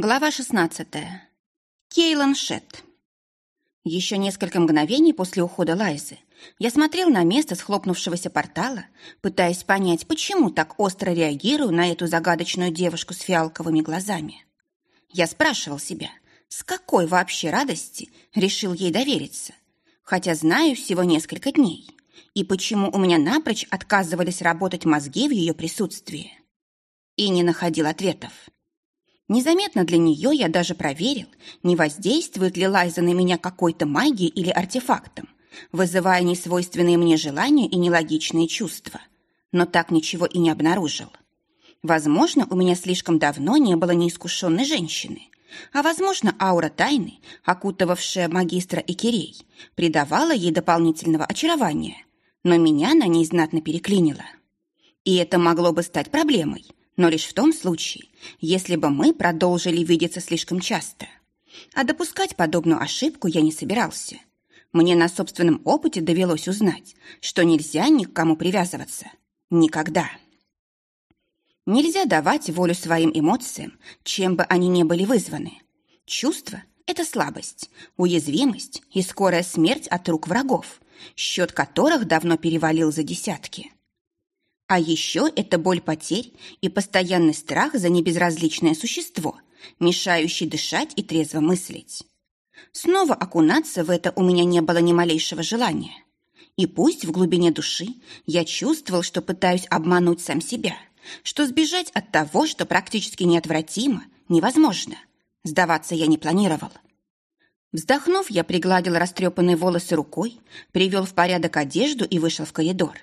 Глава 16. Кейлан Шетт. Еще несколько мгновений после ухода Лайзы я смотрел на место схлопнувшегося портала, пытаясь понять, почему так остро реагирую на эту загадочную девушку с фиалковыми глазами. Я спрашивал себя, с какой вообще радости решил ей довериться, хотя знаю всего несколько дней, и почему у меня напрочь отказывались работать мозги в ее присутствии. И не находил ответов. Незаметно для нее я даже проверил, не воздействует ли Лайза на меня какой-то магией или артефактом, вызывая несвойственные мне желания и нелогичные чувства. Но так ничего и не обнаружил. Возможно, у меня слишком давно не было неискушенной женщины, а, возможно, аура тайны, окутывавшая магистра Икерей, придавала ей дополнительного очарования, но меня на ней знатно переклинило. И это могло бы стать проблемой – но лишь в том случае, если бы мы продолжили видеться слишком часто. А допускать подобную ошибку я не собирался. Мне на собственном опыте довелось узнать, что нельзя ни к кому привязываться. Никогда. Нельзя давать волю своим эмоциям, чем бы они ни были вызваны. Чувство – это слабость, уязвимость и скорая смерть от рук врагов, счет которых давно перевалил за десятки. А еще это боль потерь и постоянный страх за небезразличное существо, мешающий дышать и трезво мыслить. Снова окунаться в это у меня не было ни малейшего желания. И пусть в глубине души я чувствовал, что пытаюсь обмануть сам себя, что сбежать от того, что практически неотвратимо, невозможно. Сдаваться я не планировал. Вздохнув, я пригладил растрепанные волосы рукой, привел в порядок одежду и вышел в коридор.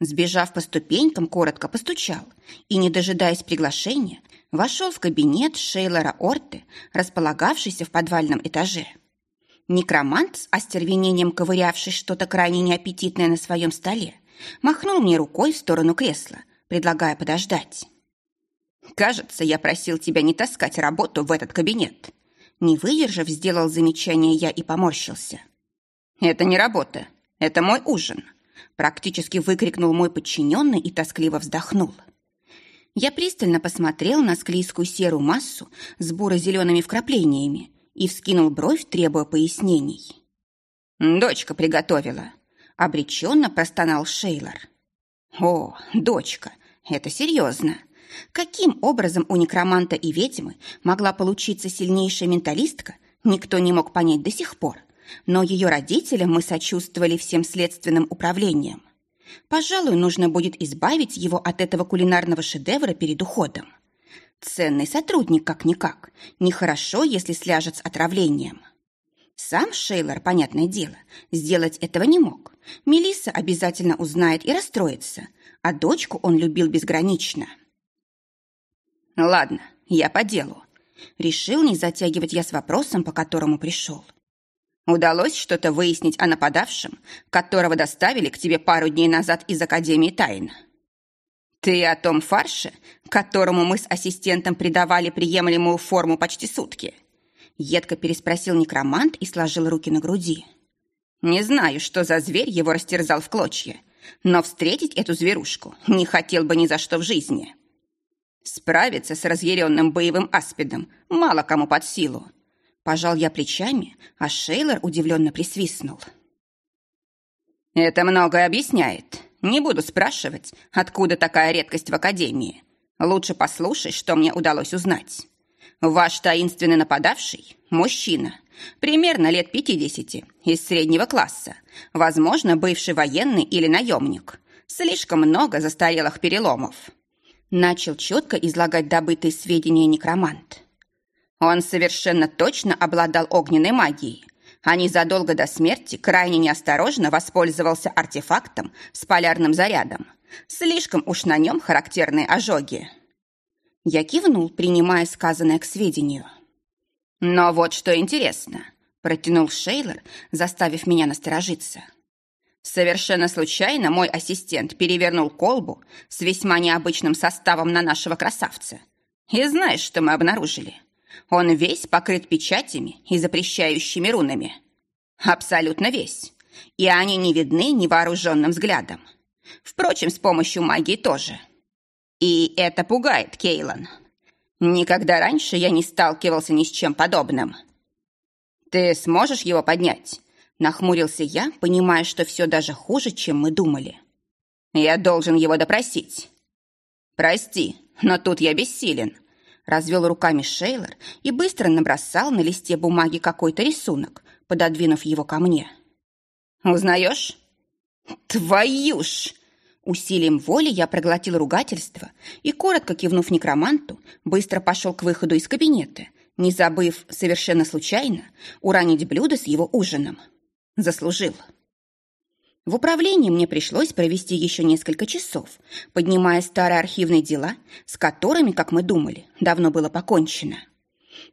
Сбежав по ступенькам, коротко постучал и, не дожидаясь приглашения, вошел в кабинет Шейлора Орты, располагавшийся в подвальном этаже. Некромант, с остервенением ковырявший что-то крайне неаппетитное на своем столе, махнул мне рукой в сторону кресла, предлагая подождать. «Кажется, я просил тебя не таскать работу в этот кабинет». Не выдержав, сделал замечание я и поморщился. «Это не работа, это мой ужин», Практически выкрикнул мой подчиненный и тоскливо вздохнул. Я пристально посмотрел на склизкую серую массу с буро-зелеными вкраплениями и вскинул бровь, требуя пояснений. «Дочка приготовила», — обреченно простонал Шейлор. «О, дочка, это серьезно. Каким образом у некроманта и ведьмы могла получиться сильнейшая менталистка, никто не мог понять до сих пор но ее родителям мы сочувствовали всем следственным управлением. Пожалуй, нужно будет избавить его от этого кулинарного шедевра перед уходом. Ценный сотрудник как-никак. Нехорошо, если сляжет с отравлением. Сам Шейлор, понятное дело, сделать этого не мог. Мелисса обязательно узнает и расстроится, а дочку он любил безгранично. Ладно, я по делу. Решил не затягивать я с вопросом, по которому пришел. Удалось что-то выяснить о нападавшем, которого доставили к тебе пару дней назад из Академии тайн? Ты о том фарше, которому мы с ассистентом придавали приемлемую форму почти сутки? Едко переспросил некромант и сложил руки на груди. Не знаю, что за зверь его растерзал в клочья, но встретить эту зверушку не хотел бы ни за что в жизни. Справиться с разъяренным боевым аспидом мало кому под силу. Пожал я плечами, а Шейлор удивленно присвистнул. «Это многое объясняет. Не буду спрашивать, откуда такая редкость в Академии. Лучше послушай, что мне удалось узнать. Ваш таинственный нападавший – мужчина, примерно лет пятидесяти, из среднего класса, возможно, бывший военный или наемник. Слишком много застарелых переломов». Начал четко излагать добытые сведения некромант. Он совершенно точно обладал огненной магией, а незадолго до смерти крайне неосторожно воспользовался артефактом с полярным зарядом. Слишком уж на нем характерные ожоги. Я кивнул, принимая сказанное к сведению. «Но вот что интересно», — протянул Шейлор, заставив меня насторожиться. Совершенно случайно мой ассистент перевернул колбу с весьма необычным составом на нашего красавца. И знаешь, что мы обнаружили? Он весь покрыт печатями и запрещающими рунами. Абсолютно весь. И они не видны невооруженным взглядом. Впрочем, с помощью магии тоже. И это пугает Кейлан. Никогда раньше я не сталкивался ни с чем подобным. Ты сможешь его поднять? Нахмурился я, понимая, что все даже хуже, чем мы думали. Я должен его допросить. Прости, но тут я бессилен. Развел руками Шейлор и быстро набросал на листе бумаги какой-то рисунок, пододвинув его ко мне. «Узнаешь?» «Твою ж!» Усилием воли я проглотил ругательство и, коротко кивнув некроманту, быстро пошел к выходу из кабинета, не забыв совершенно случайно уронить блюдо с его ужином. Заслужил. В управлении мне пришлось провести еще несколько часов, поднимая старые архивные дела, с которыми, как мы думали, давно было покончено.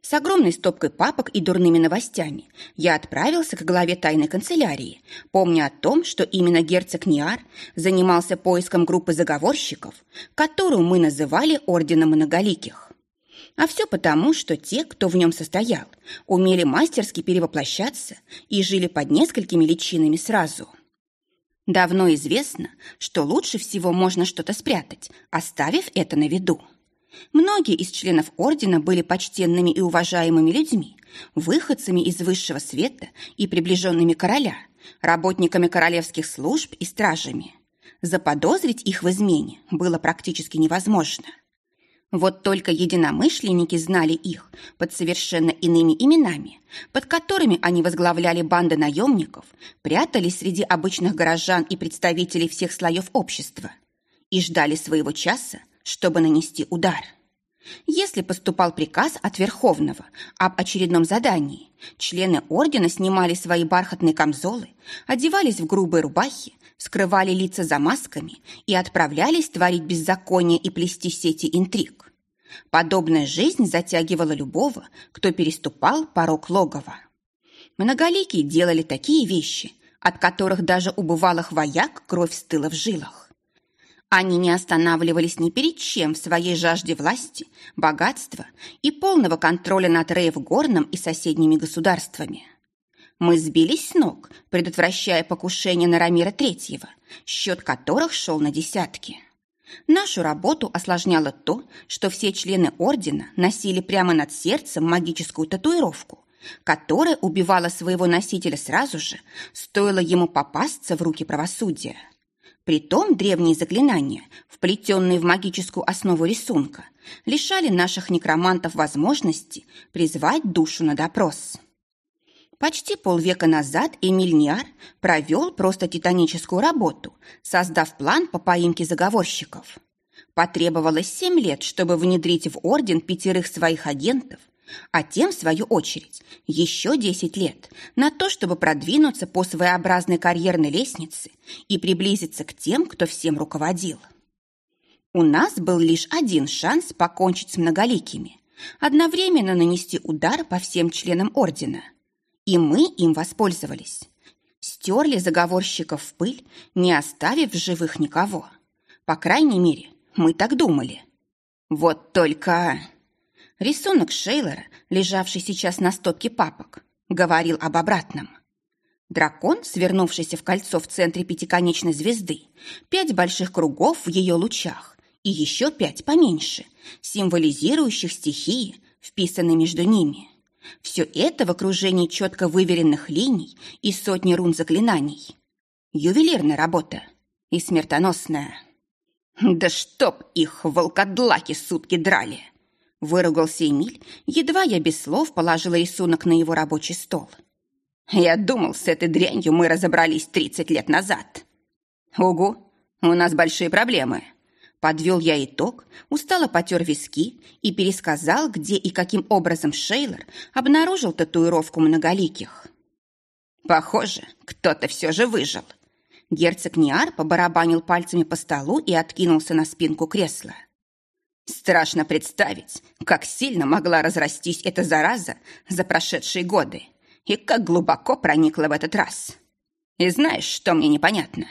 С огромной стопкой папок и дурными новостями я отправился к главе тайной канцелярии, помня о том, что именно герцог Ниар занимался поиском группы заговорщиков, которую мы называли Орденом Многоликих. А все потому, что те, кто в нем состоял, умели мастерски перевоплощаться и жили под несколькими личинами сразу. Давно известно, что лучше всего можно что-то спрятать, оставив это на виду. Многие из членов ордена были почтенными и уважаемыми людьми, выходцами из высшего света и приближенными короля, работниками королевских служб и стражами. Заподозрить их в измене было практически невозможно. Вот только единомышленники знали их под совершенно иными именами, под которыми они возглавляли банды наемников, прятались среди обычных горожан и представителей всех слоев общества и ждали своего часа, чтобы нанести удар. Если поступал приказ от Верховного об очередном задании, члены ордена снимали свои бархатные камзолы, одевались в грубые рубахи, скрывали лица за масками и отправлялись творить беззаконие и плести сети интриг. Подобная жизнь затягивала любого, кто переступал порог логова. Многоликие делали такие вещи, от которых даже у бывалых вояк кровь стыла в жилах. Они не останавливались ни перед чем в своей жажде власти, богатства и полного контроля над Рейвгорном и соседними государствами. Мы сбились с ног, предотвращая покушение на Рамира Третьего, счет которых шел на десятки. Нашу работу осложняло то, что все члены ордена носили прямо над сердцем магическую татуировку, которая убивала своего носителя сразу же, стоило ему попасться в руки правосудия. Притом древние заклинания, вплетенные в магическую основу рисунка, лишали наших некромантов возможности призвать душу на допрос. Почти полвека назад Эмиль Ниар провел просто титаническую работу, создав план по поимке заговорщиков. Потребовалось семь лет, чтобы внедрить в Орден пятерых своих агентов – а тем, в свою очередь, еще 10 лет на то, чтобы продвинуться по своеобразной карьерной лестнице и приблизиться к тем, кто всем руководил. У нас был лишь один шанс покончить с многоликими, одновременно нанести удар по всем членам Ордена. И мы им воспользовались. Стерли заговорщиков в пыль, не оставив в живых никого. По крайней мере, мы так думали. Вот только... Рисунок Шейлора, лежавший сейчас на стопке папок, говорил об обратном. Дракон, свернувшийся в кольцо в центре пятиконечной звезды, пять больших кругов в ее лучах и еще пять поменьше, символизирующих стихии, вписанные между ними. Все это в окружении четко выверенных линий и сотни рун заклинаний. Ювелирная работа и смертоносная. Да чтоб их волкодлаки сутки драли! Выругался Эмиль, едва я без слов положила рисунок на его рабочий стол. Я думал, с этой дрянью мы разобрались 30 лет назад. Угу, у нас большие проблемы. Подвел я итог, устало потер виски и пересказал, где и каким образом Шейлор обнаружил татуировку многоликих. Похоже, кто-то все же выжил. Герцог Ниар побарабанил пальцами по столу и откинулся на спинку кресла. Страшно представить, как сильно могла разрастись эта зараза за прошедшие годы и как глубоко проникла в этот раз. И знаешь, что мне непонятно?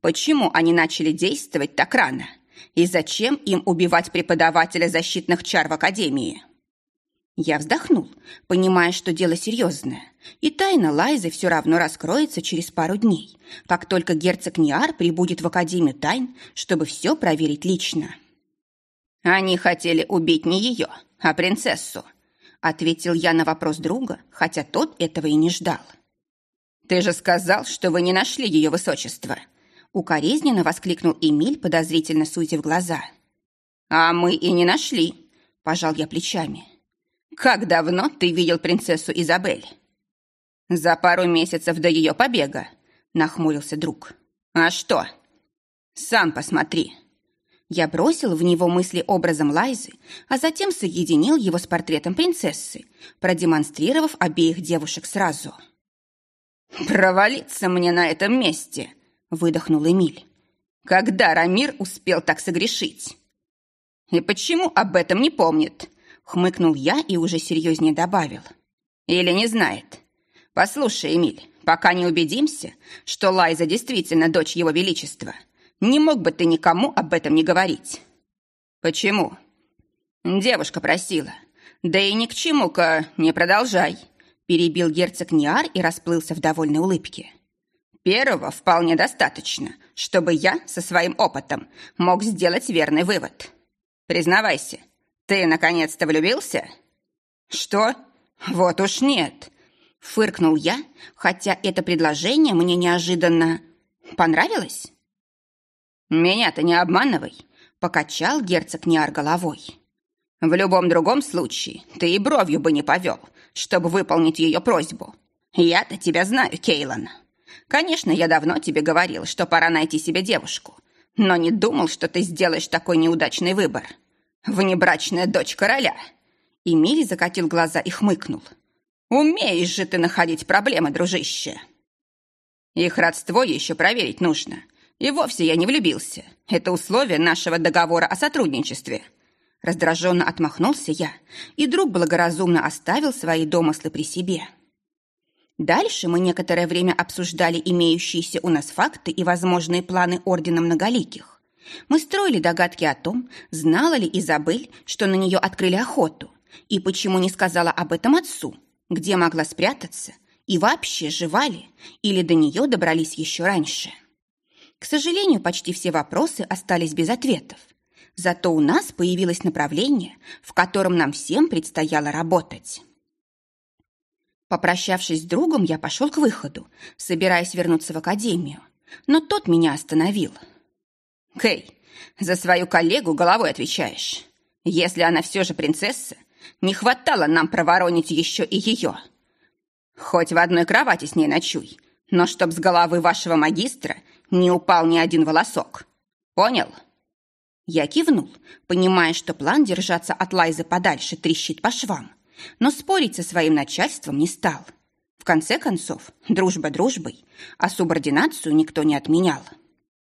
Почему они начали действовать так рано? И зачем им убивать преподавателя защитных чар в Академии? Я вздохнул, понимая, что дело серьезное, и тайна Лайзы все равно раскроется через пару дней, как только герцог Ниар прибудет в Академию тайн, чтобы все проверить лично. Они хотели убить не ее, а принцессу», — ответил я на вопрос друга, хотя тот этого и не ждал. «Ты же сказал, что вы не нашли ее высочество!» Укоризненно воскликнул Эмиль, подозрительно сузив глаза. «А мы и не нашли», — пожал я плечами. «Как давно ты видел принцессу Изабель?» «За пару месяцев до ее побега», — нахмурился друг. «А что?» «Сам посмотри». Я бросил в него мысли образом Лайзы, а затем соединил его с портретом принцессы, продемонстрировав обеих девушек сразу. «Провалиться мне на этом месте!» — выдохнул Эмиль. «Когда Рамир успел так согрешить?» «И почему об этом не помнит?» — хмыкнул я и уже серьезнее добавил. «Или не знает. Послушай, Эмиль, пока не убедимся, что Лайза действительно дочь его величества, не мог бы ты никому об этом не говорить». «Почему?» «Девушка просила. Да и ни к чему-ка не продолжай», — перебил герцог Ниар и расплылся в довольной улыбке. Первого вполне достаточно, чтобы я со своим опытом мог сделать верный вывод. Признавайся, ты наконец-то влюбился? Что? Вот уж нет. Фыркнул я, хотя это предложение мне неожиданно понравилось. Меня-то не обманывай, покачал герцог Ниар головой. В любом другом случае ты и бровью бы не повел, чтобы выполнить ее просьбу. Я-то тебя знаю, Кейлан. Конечно, я давно тебе говорил, что пора найти себе девушку, но не думал, что ты сделаешь такой неудачный выбор. Внебрачная дочь короля. Эмиль закатил глаза и хмыкнул. Умеешь же ты находить проблемы, дружище. Их родство еще проверить нужно. И вовсе я не влюбился. Это условие нашего договора о сотрудничестве. Раздраженно отмахнулся я, и друг благоразумно оставил свои домыслы при себе. Дальше мы некоторое время обсуждали имеющиеся у нас факты и возможные планы Ордена Многоликих. Мы строили догадки о том, знала ли Изабель, что на нее открыли охоту, и почему не сказала об этом отцу, где могла спрятаться, и вообще жива ли, или до нее добрались еще раньше. К сожалению, почти все вопросы остались без ответов. Зато у нас появилось направление, в котором нам всем предстояло работать. Попрощавшись с другом, я пошел к выходу, собираясь вернуться в академию. Но тот меня остановил. «Кей, за свою коллегу головой отвечаешь. Если она все же принцесса, не хватало нам проворонить еще и ее. Хоть в одной кровати с ней ночуй, но чтоб с головы вашего магистра не упал ни один волосок. Понял?» Я кивнул, понимая, что план держаться от Лайзы подальше трещит по швам но спорить со своим начальством не стал. В конце концов, дружба дружбой, а субординацию никто не отменял.